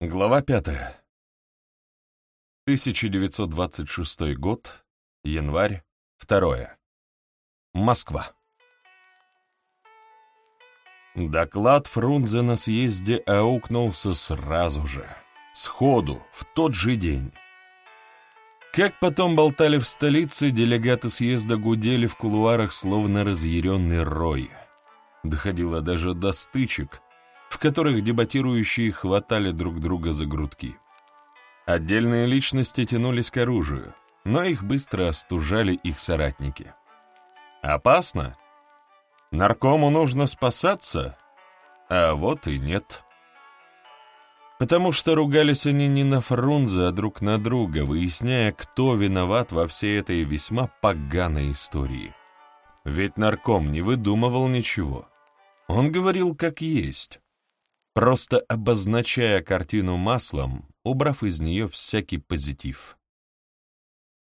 Глава пятая. 1926 год, январь, 2. Москва. Доклад Фрунзе на съезде аукнулся сразу же, сходу, в тот же день. Как потом болтали в столице, делегаты съезда гудели в кулуарах, словно разъяренный рой. Доходило даже до стычек, в которых дебатирующие хватали друг друга за грудки. Отдельные личности тянулись к оружию, но их быстро остужали их соратники. Опасно? Наркому нужно спасаться? А вот и нет. Потому что ругались они не на Фрунзе, а друг на друга, выясняя, кто виноват во всей этой весьма поганой истории. Ведь нарком не выдумывал ничего. Он говорил как есть, просто обозначая картину маслом, убрав из нее всякий позитив.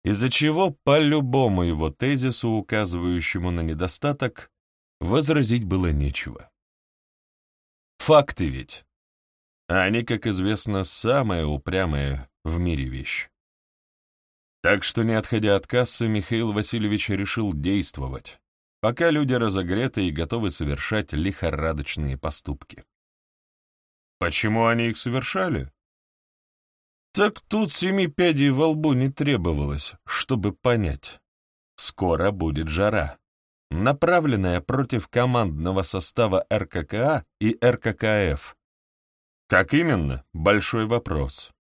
Из-за чего по любому его тезису, указывающему на недостаток, возразить было нечего. Факты ведь. Они, как известно, самая упрямая в мире вещь. Так что, не отходя от кассы, Михаил Васильевич решил действовать, пока люди разогреты и готовы совершать лихорадочные поступки. Почему они их совершали? Так тут семи пядей во лбу не требовалось, чтобы понять. Скоро будет жара, направленная против командного состава РККА и РККФ. Как именно? Большой вопрос.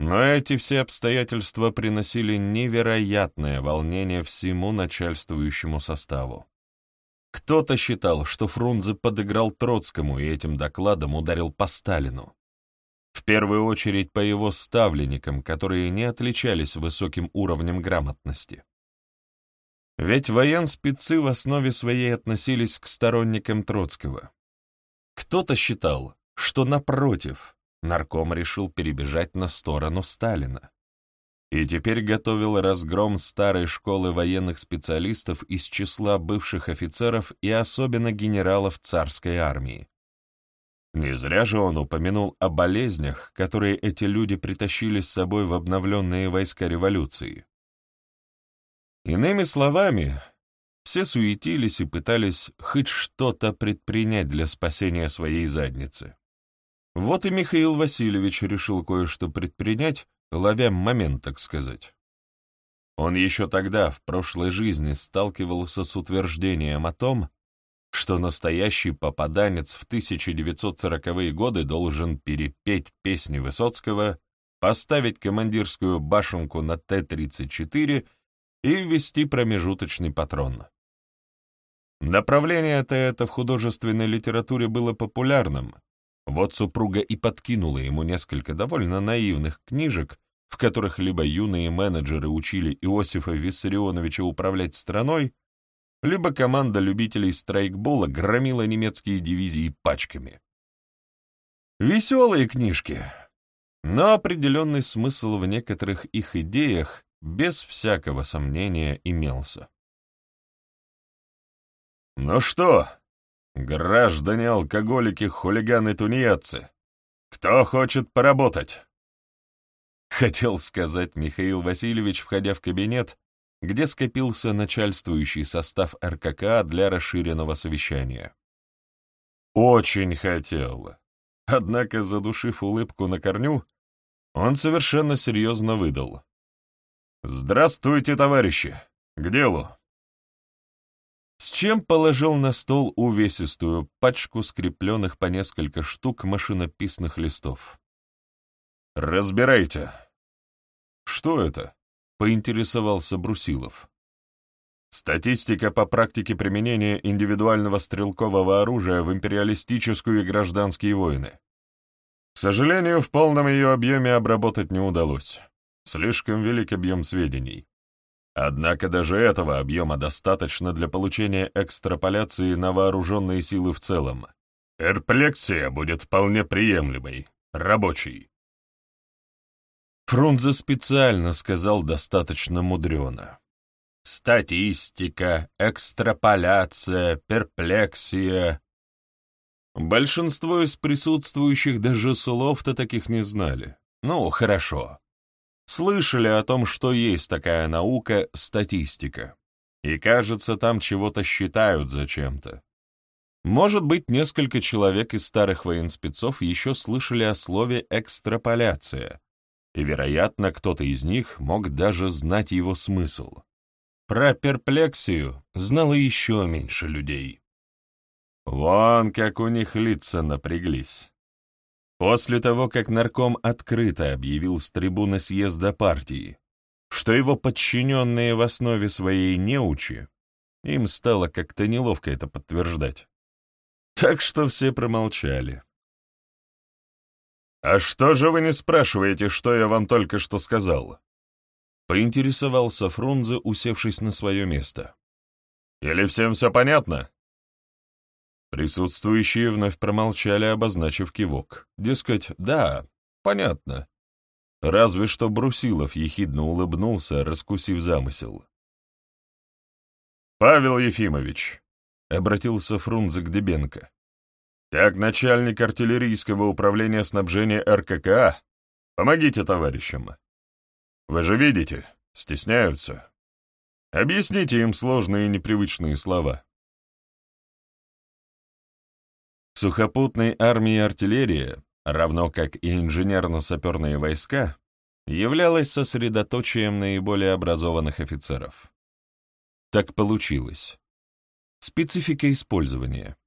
Но эти все обстоятельства приносили невероятное волнение всему начальствующему составу. Кто-то считал, что Фрунзе подыграл Троцкому и этим докладом ударил по Сталину. В первую очередь по его ставленникам, которые не отличались высоким уровнем грамотности. Ведь военспецы в основе своей относились к сторонникам Троцкого. Кто-то считал, что, напротив, нарком решил перебежать на сторону Сталина и теперь готовил разгром старой школы военных специалистов из числа бывших офицеров и особенно генералов царской армии. Не зря же он упомянул о болезнях, которые эти люди притащили с собой в обновленные войска революции. Иными словами, все суетились и пытались хоть что-то предпринять для спасения своей задницы. Вот и Михаил Васильевич решил кое-что предпринять, ловя момент, так сказать. Он еще тогда, в прошлой жизни, сталкивался с утверждением о том, что настоящий попаданец в 1940-е годы должен перепеть песни Высоцкого, поставить командирскую башенку на Т-34 и ввести промежуточный патрон. Направление-то это в художественной литературе было популярным, вот супруга и подкинула ему несколько довольно наивных книжек, в которых либо юные менеджеры учили Иосифа Виссарионовича управлять страной, либо команда любителей страйкбола громила немецкие дивизии пачками. Веселые книжки, но определенный смысл в некоторых их идеях без всякого сомнения имелся. «Ну что, Граждане, алкоголики, хулиганы, тунеядцы, кто хочет поработать? Хотел сказать Михаил Васильевич, входя в кабинет, где скопился начальствующий состав РКК для расширенного совещания. Очень хотел. Однако, задушив улыбку на корню, он совершенно серьезно выдал. «Здравствуйте, товарищи! К делу!» с чем положил на стол увесистую пачку скрепленных по несколько штук машинописных листов. «Разбирайте». «Что это?» — поинтересовался Брусилов. «Статистика по практике применения индивидуального стрелкового оружия в империалистическую и гражданские войны. К сожалению, в полном ее объеме обработать не удалось. Слишком велик объем сведений. Однако даже этого объема достаточно для получения экстраполяции на вооруженные силы в целом. Перплексия будет вполне приемлемой, рабочей. Фрунзе специально сказал достаточно мудрено. Статистика, экстраполяция, перплексия. Большинство из присутствующих даже слов-то таких не знали. Ну, хорошо. Слышали о том, что есть такая наука — статистика. И, кажется, там чего-то считают зачем-то. Может быть, несколько человек из старых военспецов еще слышали о слове «экстраполяция», и, вероятно, кто-то из них мог даже знать его смысл. Про перплексию знало еще меньше людей. Вон как у них лица напряглись. После того, как нарком открыто объявил с трибуны съезда партии, что его подчиненные в основе своей неучи, им стало как-то неловко это подтверждать. Так что все промолчали. «А что же вы не спрашиваете, что я вам только что сказал?» Поинтересовался Фрунзе, усевшись на свое место. «Или всем все понятно?» Присутствующие вновь промолчали, обозначив кивок. Дескать, да, понятно. Разве что Брусилов ехидно улыбнулся, раскусив замысел. «Павел Ефимович», — обратился Фрунзе к Дебенко, как начальник артиллерийского управления снабжения РККА, помогите товарищам. Вы же видите, стесняются. Объясните им сложные и непривычные слова. Сухопутной армии артиллерия, равно как и инженерно-саперные войска, являлась сосредоточием наиболее образованных офицеров. Так получилось. Специфика использования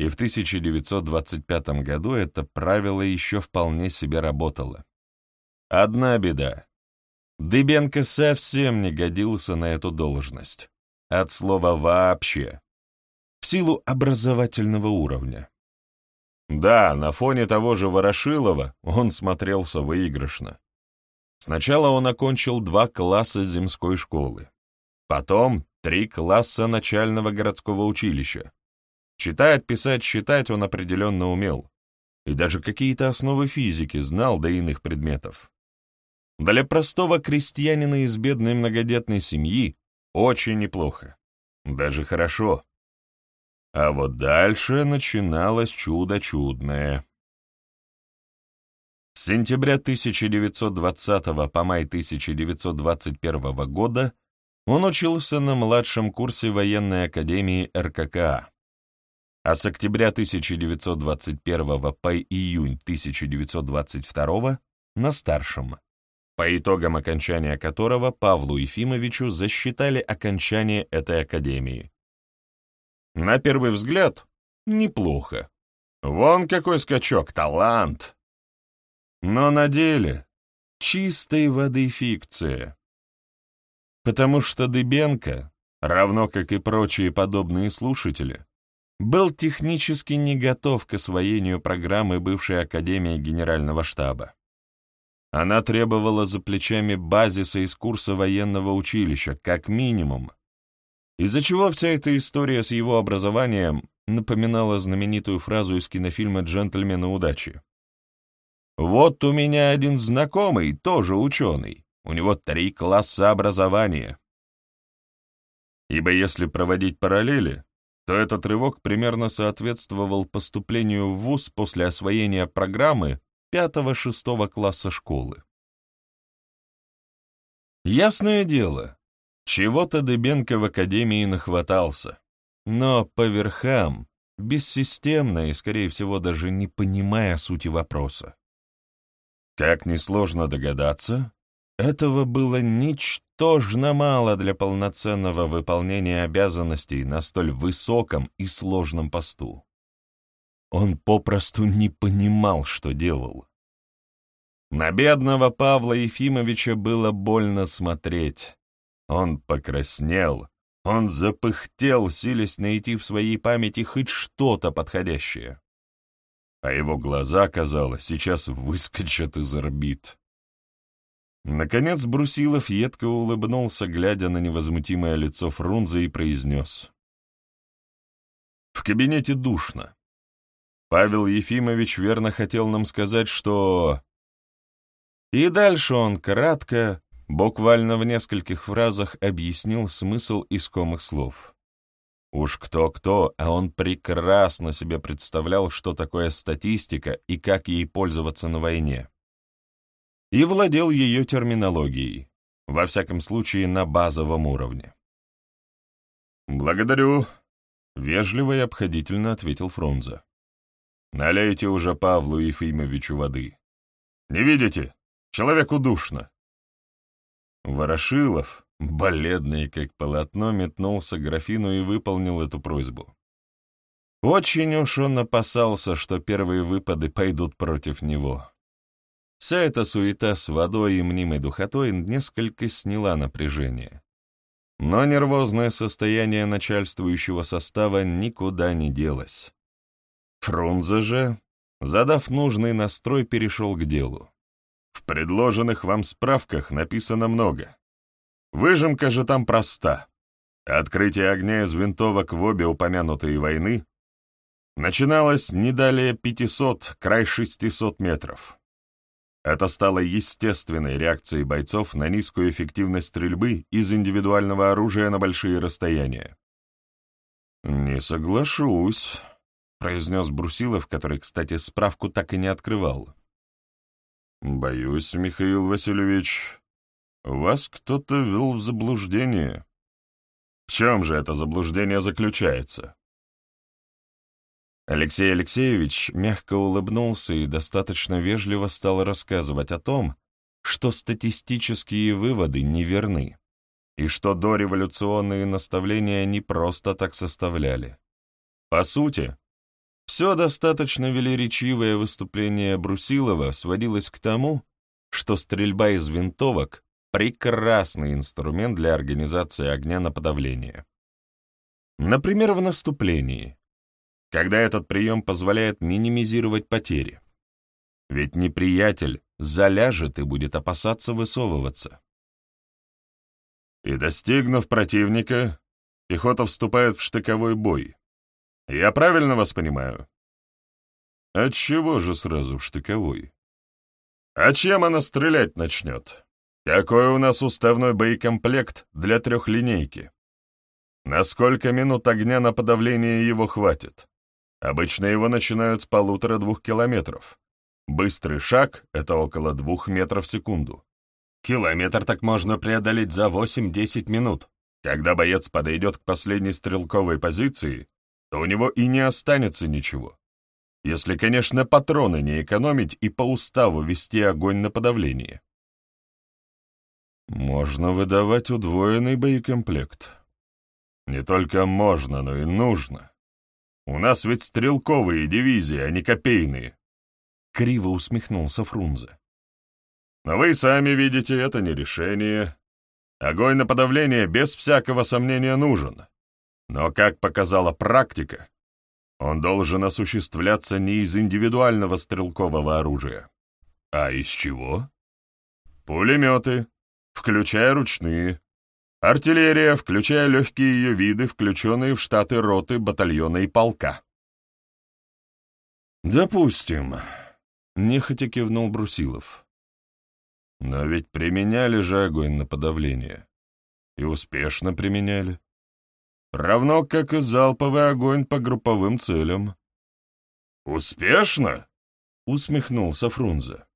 и в 1925 году это правило еще вполне себе работало. Одна беда. Дыбенко совсем не годился на эту должность. От слова «вообще». В силу образовательного уровня. Да, на фоне того же Ворошилова он смотрелся выигрышно. Сначала он окончил два класса земской школы, потом три класса начального городского училища, Читать, писать, считать он определенно умел. И даже какие-то основы физики знал до иных предметов. Для простого крестьянина из бедной многодетной семьи очень неплохо. Даже хорошо. А вот дальше начиналось чудо чудное. С сентября 1920 по май 1921 года он учился на младшем курсе военной академии РККА а с октября 1921 по июнь 1922 на старшем, по итогам окончания которого Павлу Ефимовичу засчитали окончание этой академии. На первый взгляд, неплохо. Вон какой скачок, талант! Но на деле чистой воды фикция. Потому что Дыбенко, равно как и прочие подобные слушатели, был технически не готов к освоению программы бывшей Академии Генерального штаба. Она требовала за плечами базиса из курса военного училища, как минимум, из-за чего вся эта история с его образованием напоминала знаменитую фразу из кинофильма «Джентльмены удачи». «Вот у меня один знакомый, тоже ученый, у него три класса образования». Ибо если проводить параллели, то этот рывок примерно соответствовал поступлению в ВУЗ после освоения программы 5-6 класса школы. Ясное дело, чего-то Дыбенко в академии нахватался, но по верхам, бессистемно и, скорее всего, даже не понимая сути вопроса. Как несложно догадаться, этого было ничтожно мало для полноценного выполнения обязанностей на столь высоком и сложном посту. Он попросту не понимал, что делал. На бедного Павла Ефимовича было больно смотреть. Он покраснел, он запыхтел, силясь найти в своей памяти хоть что-то подходящее. А его глаза, казалось, сейчас выскочат из орбит. Наконец Брусилов едко улыбнулся, глядя на невозмутимое лицо Фрунзе, и произнес. «В кабинете душно. Павел Ефимович верно хотел нам сказать, что...» И дальше он кратко, буквально в нескольких фразах объяснил смысл искомых слов. Уж кто-кто, а он прекрасно себе представлял, что такое статистика и как ей пользоваться на войне. И владел ее терминологией, во всяком случае на базовом уровне. «Благодарю», — вежливо и обходительно ответил Фрунзе. «Налейте уже Павлу Ефимовичу воды. Не видите? Человеку душно». Ворошилов, бледный как полотно, метнулся к графину и выполнил эту просьбу. Очень уж он опасался, что первые выпады пойдут против него. Вся эта суета с водой и мнимой духотой несколько сняла напряжение. Но нервозное состояние начальствующего состава никуда не делось. Фрунзе же, задав нужный настрой, перешел к делу. В предложенных вам справках написано много. Выжимка же там проста. Открытие огня из винтовок в обе упомянутые войны начиналось не далее 500, край 600 метров. Это стало естественной реакцией бойцов на низкую эффективность стрельбы из индивидуального оружия на большие расстояния. «Не соглашусь», — произнес Брусилов, который, кстати, справку так и не открывал. «Боюсь, Михаил Васильевич, вас кто-то ввел в заблуждение. В чем же это заблуждение заключается?» Алексей Алексеевич мягко улыбнулся и достаточно вежливо стал рассказывать о том, что статистические выводы неверны, и что дореволюционные наставления не просто так составляли. По сути, все достаточно велеречивое выступление Брусилова сводилось к тому, что стрельба из винтовок — прекрасный инструмент для организации огня на подавление. Например, в наступлении, когда этот прием позволяет минимизировать потери. Ведь неприятель заляжет и будет опасаться высовываться. И достигнув противника, пехота вступает в штыковой бой, я правильно вас понимаю? Отчего же сразу в штыковой? А чем она стрелять начнет? Какой у нас уставной боекомплект для трехлинейки? На сколько минут огня на подавление его хватит? Обычно его начинают с полутора-двух километров. Быстрый шаг — это около двух метров в секунду. Километр так можно преодолеть за 8-10 минут. Когда боец подойдет к последней стрелковой позиции, то у него и не останется ничего. Если, конечно, патроны не экономить и по уставу вести огонь на подавление. Можно выдавать удвоенный боекомплект. Не только можно, но и нужно. У нас ведь стрелковые дивизии, а не копейные. Криво усмехнулся Фрунзе. Но вы сами видите, это не решение. Огонь на подавление без всякого сомнения нужен. Но, как показала практика, он должен осуществляться не из индивидуального стрелкового оружия. А из чего? Пулеметы, включая ручные. Артиллерия, включая легкие ее виды, включенные в штаты роты, батальона и полка. «Допустим», — нехотя кивнул Брусилов. «Но ведь применяли же огонь на подавление. И успешно применяли равно как и залповый огонь по групповым целям. «Успешно?» — усмехнулся Фрунзе.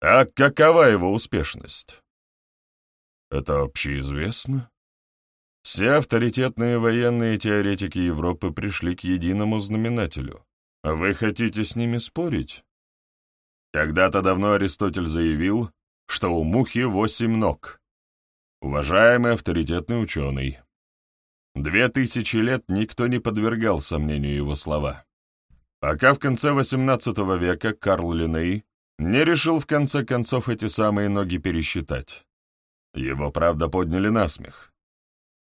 «А какова его успешность?» «Это общеизвестно. Все авторитетные военные теоретики Европы пришли к единому знаменателю. А вы хотите с ними спорить?» Когда-то давно Аристотель заявил, что у мухи восемь ног. Уважаемый авторитетный ученый. Две тысячи лет никто не подвергал сомнению его слова. Пока в конце XVIII века Карл Линней не решил в конце концов эти самые ноги пересчитать. Его, правда, подняли на смех.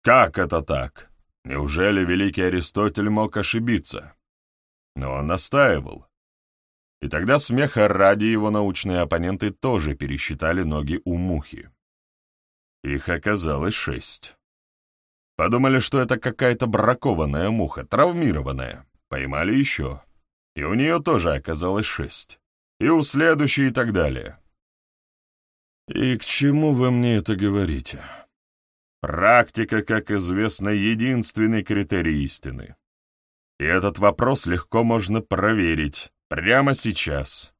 Как это так? Неужели великий Аристотель мог ошибиться? Но он настаивал. И тогда смеха ради его научные оппоненты тоже пересчитали ноги у мухи. Их оказалось шесть. Подумали, что это какая-то бракованная муха, травмированная. Поймали еще. И у нее тоже оказалось шесть. И у следующей и так далее. «И к чему вы мне это говорите?» Практика, как известно, единственный критерий истины. И этот вопрос легко можно проверить прямо сейчас.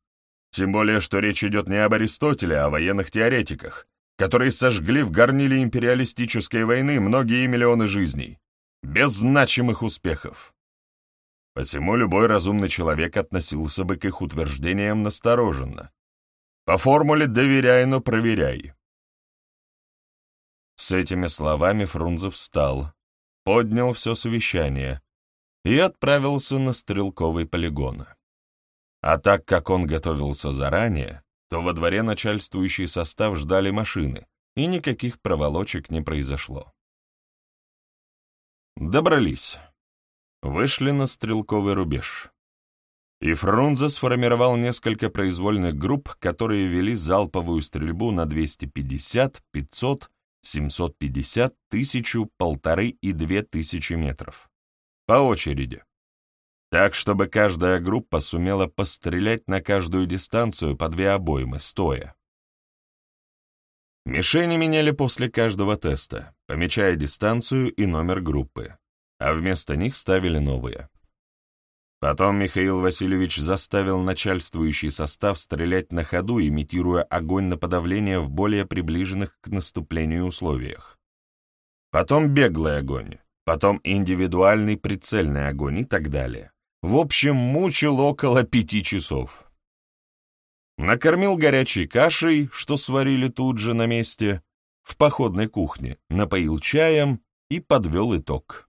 Тем более, что речь идет не об Аристотеле, а о военных теоретиках, которые сожгли в горниле империалистической войны многие миллионы жизней, без значимых успехов. Посему любой разумный человек относился бы к их утверждениям настороженно. По формуле «доверяй, но проверяй». С этими словами Фрунзе встал, поднял все совещание и отправился на стрелковый полигон. А так как он готовился заранее, то во дворе начальствующий состав ждали машины, и никаких проволочек не произошло. Добрались. Вышли на стрелковый рубеж. И Фрунзе сформировал несколько произвольных групп, которые вели залповую стрельбу на 250, 500 750, тысячу, полторы и две тысячи метров. По очереди. Так, чтобы каждая группа сумела пострелять на каждую дистанцию по две обоймы, стоя. Мишени меняли после каждого теста, помечая дистанцию и номер группы, а вместо них ставили новые. Потом Михаил Васильевич заставил начальствующий состав стрелять на ходу, имитируя огонь на подавление в более приближенных к наступлению условиях. Потом беглый огонь, потом индивидуальный прицельный огонь и так далее. В общем, мучил около пяти часов. Накормил горячей кашей, что сварили тут же на месте, в походной кухне, напоил чаем и подвел итог.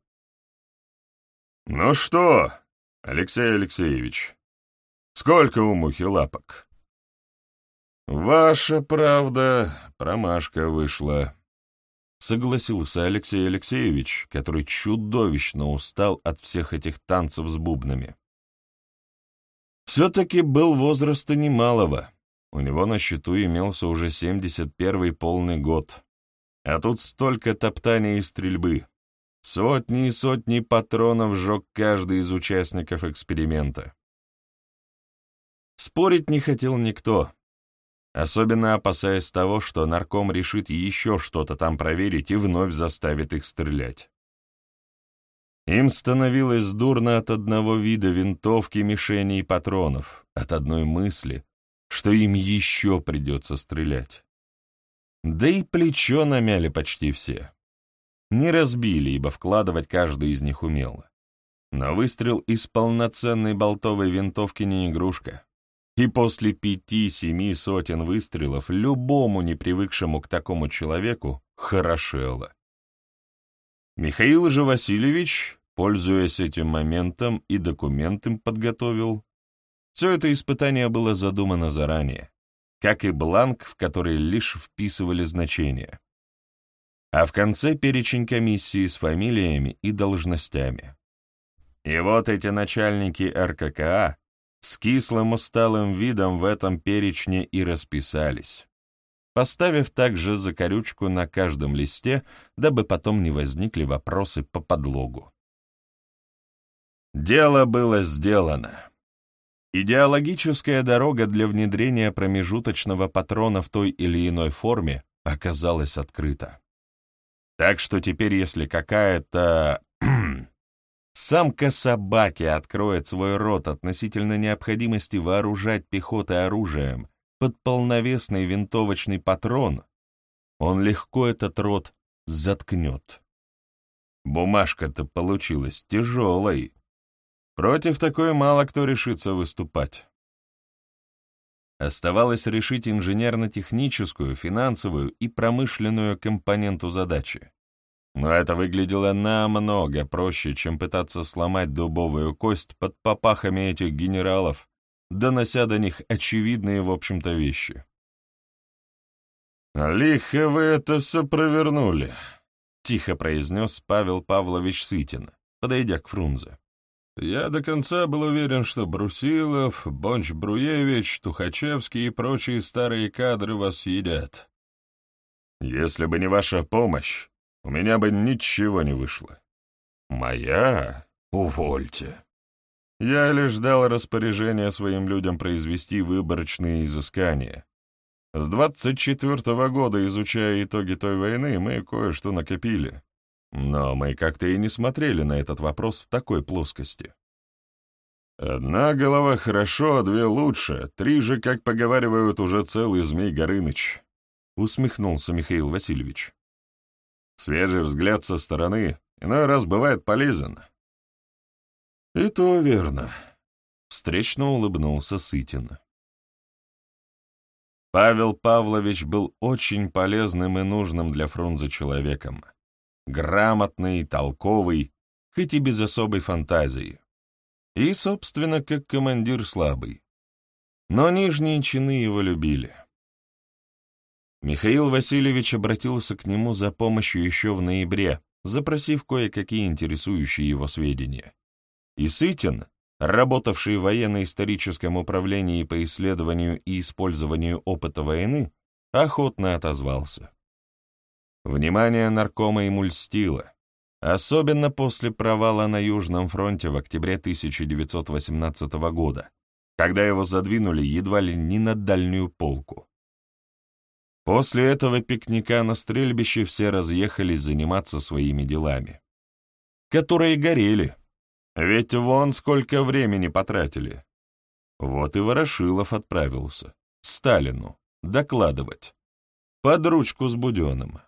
«Ну что, Алексей Алексеевич, сколько у мухи лапок? Ваша правда, промашка вышла. Согласился Алексей Алексеевич, который чудовищно устал от всех этих танцев с бубнами. Все-таки был возраста немалого. У него на счету имелся уже 71-й полный год. А тут столько топтания и стрельбы. Сотни и сотни патронов сжег каждый из участников эксперимента. Спорить не хотел никто, особенно опасаясь того, что нарком решит еще что-то там проверить и вновь заставит их стрелять. Им становилось дурно от одного вида винтовки, мишени и патронов, от одной мысли, что им еще придется стрелять. Да и плечо намяли почти все. Не разбили, ибо вкладывать каждый из них умел. Но выстрел из полноценной болтовой винтовки не игрушка. И после пяти-семи сотен выстрелов любому непривыкшему к такому человеку хорошело. Михаил же Васильевич, пользуясь этим моментом и документом подготовил, все это испытание было задумано заранее, как и бланк, в который лишь вписывали значения а в конце перечень комиссии с фамилиями и должностями. И вот эти начальники РККА с кислым усталым видом в этом перечне и расписались, поставив также закорючку на каждом листе, дабы потом не возникли вопросы по подлогу. Дело было сделано. Идеологическая дорога для внедрения промежуточного патрона в той или иной форме оказалась открыта. Так что теперь, если какая-то самка собаки откроет свой рот относительно необходимости вооружать пехотой оружием под полновесный винтовочный патрон, он легко этот рот заткнет. Бумажка-то получилась тяжелой. Против такой мало кто решится выступать. Оставалось решить инженерно-техническую, финансовую и промышленную компоненту задачи. Но это выглядело намного проще, чем пытаться сломать дубовую кость под попахами этих генералов, донося до них очевидные, в общем-то, вещи. «Лихо вы это все провернули», — тихо произнес Павел Павлович Сытин, подойдя к Фрунзе. Я до конца был уверен, что Брусилов, Бонч-Бруевич, Тухачевский и прочие старые кадры вас съедят. Если бы не ваша помощь, у меня бы ничего не вышло. Моя? Увольте. Я лишь дал распоряжение своим людям произвести выборочные изыскания. С двадцать четвертого года, изучая итоги той войны, мы кое-что накопили. Но мы как-то и не смотрели на этот вопрос в такой плоскости. Одна голова хорошо, а две лучше. Три же, как поговаривают, уже целый Змей Горыныч. Усмехнулся Михаил Васильевич. Свежий взгляд со стороны иной раз бывает полезен. И то верно. Встречно улыбнулся Сытин. Павел Павлович был очень полезным и нужным для Фрунзе человеком. Грамотный, толковый, хоть и без особой фантазии. И, собственно, как командир слабый. Но нижние чины его любили. Михаил Васильевич обратился к нему за помощью еще в ноябре, запросив кое-какие интересующие его сведения. И Сытин, работавший в военно-историческом управлении по исследованию и использованию опыта войны, охотно отозвался. Внимание наркома ему льстило, особенно после провала на Южном фронте в октябре 1918 года, когда его задвинули едва ли не на дальнюю полку. После этого пикника на стрельбище все разъехались заниматься своими делами, которые горели, ведь вон сколько времени потратили. Вот и Ворошилов отправился, Сталину, докладывать, под ручку с Буденным.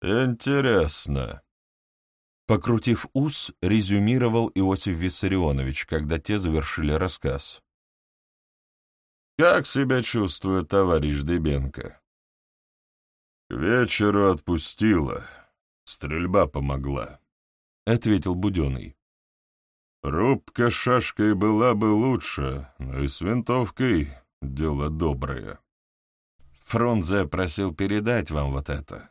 Интересно. Покрутив ус, резюмировал Иосиф Виссарионович, когда те завершили рассказ. «Как себя чувствует товарищ Дыбенко?» «К вечеру отпустила. Стрельба помогла», — ответил Буденный. «Рубка шашкой была бы лучше, но и с винтовкой дело доброе». Фрунзе просил передать вам вот это.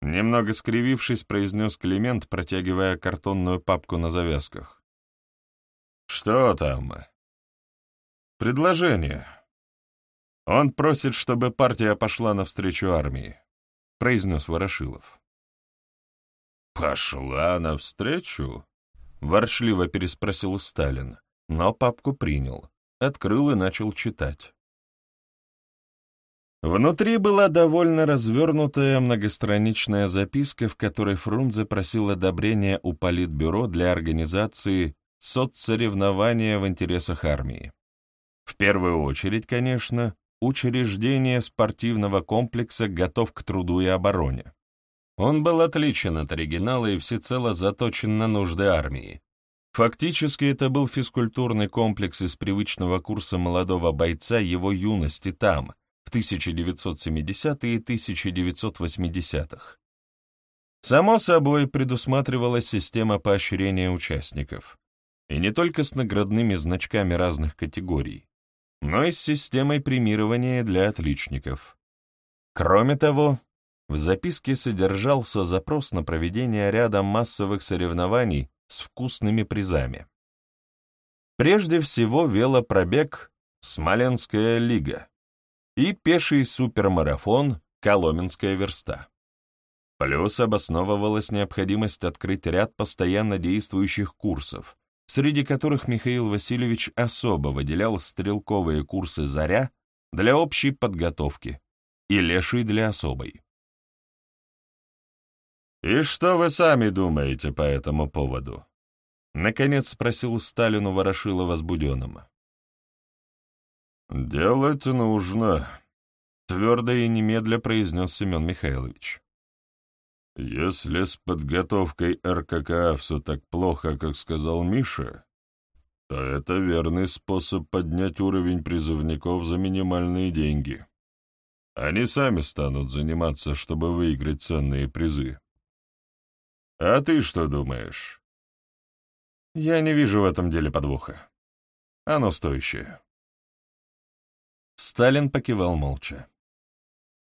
Немного скривившись, произнес Климент, протягивая картонную папку на завязках. «Что там?» «Предложение. Он просит, чтобы партия пошла навстречу армии. — произнес Ворошилов. «Пошла навстречу?» — воршливо переспросил Сталин, но папку принял, открыл и начал читать. Внутри была довольно развернутая многостраничная записка, в которой Фрунзе просил одобрения у Политбюро для организации соцсоревнования в интересах армии. В первую очередь, конечно, учреждение спортивного комплекса готов к труду и обороне. Он был отличен от оригинала и всецело заточен на нужды армии. Фактически это был физкультурный комплекс из привычного курса молодого бойца его юности там, в 1970-е и 1980-х. Само собой, предусматривалась система поощрения участников. И не только с наградными значками разных категорий но и с системой премирования для отличников. Кроме того, в записке содержался запрос на проведение ряда массовых соревнований с вкусными призами. Прежде всего велопробег «Смоленская лига» и пеший супермарафон «Коломенская верста». Плюс обосновывалась необходимость открыть ряд постоянно действующих курсов, среди которых Михаил Васильевич особо выделял стрелковые курсы «Заря» для общей подготовки и «Леший» для особой. «И что вы сами думаете по этому поводу?» — наконец спросил Сталину Ворошилова с. «Делать нужно», — твердо и немедля произнес Семен Михайлович. Если с подготовкой РККА все так плохо, как сказал Миша, то это верный способ поднять уровень призывников за минимальные деньги. Они сами станут заниматься, чтобы выиграть ценные призы. А ты что думаешь? Я не вижу в этом деле подвоха. Оно стоящее. Сталин покивал молча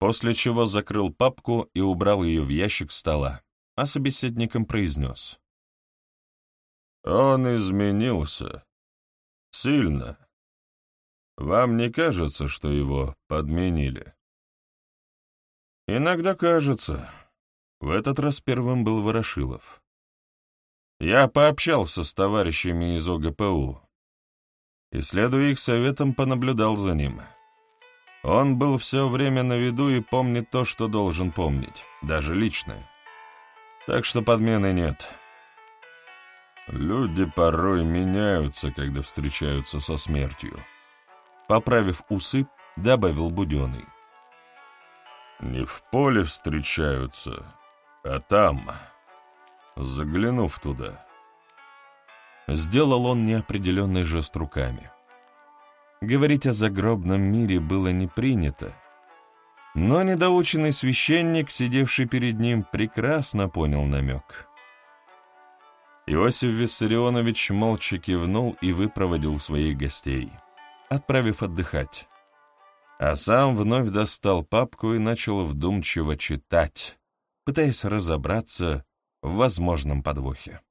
после чего закрыл папку и убрал ее в ящик стола, а собеседником произнес. «Он изменился. Сильно. Вам не кажется, что его подменили?» «Иногда кажется. В этот раз первым был Ворошилов. Я пообщался с товарищами из ОГПУ и, следуя их советам, понаблюдал за ним». Он был все время на виду и помнит то, что должен помнить, даже личное. Так что подмены нет. Люди порой меняются, когда встречаются со смертью. Поправив усы, добавил Буденный. Не в поле встречаются, а там, заглянув туда. Сделал он неопределенный жест руками. Говорить о загробном мире было не принято, но недоученный священник, сидевший перед ним, прекрасно понял намек. Иосиф Виссарионович молча кивнул и выпроводил своих гостей, отправив отдыхать а сам вновь достал папку и начал вдумчиво читать, пытаясь разобраться в возможном подвохе.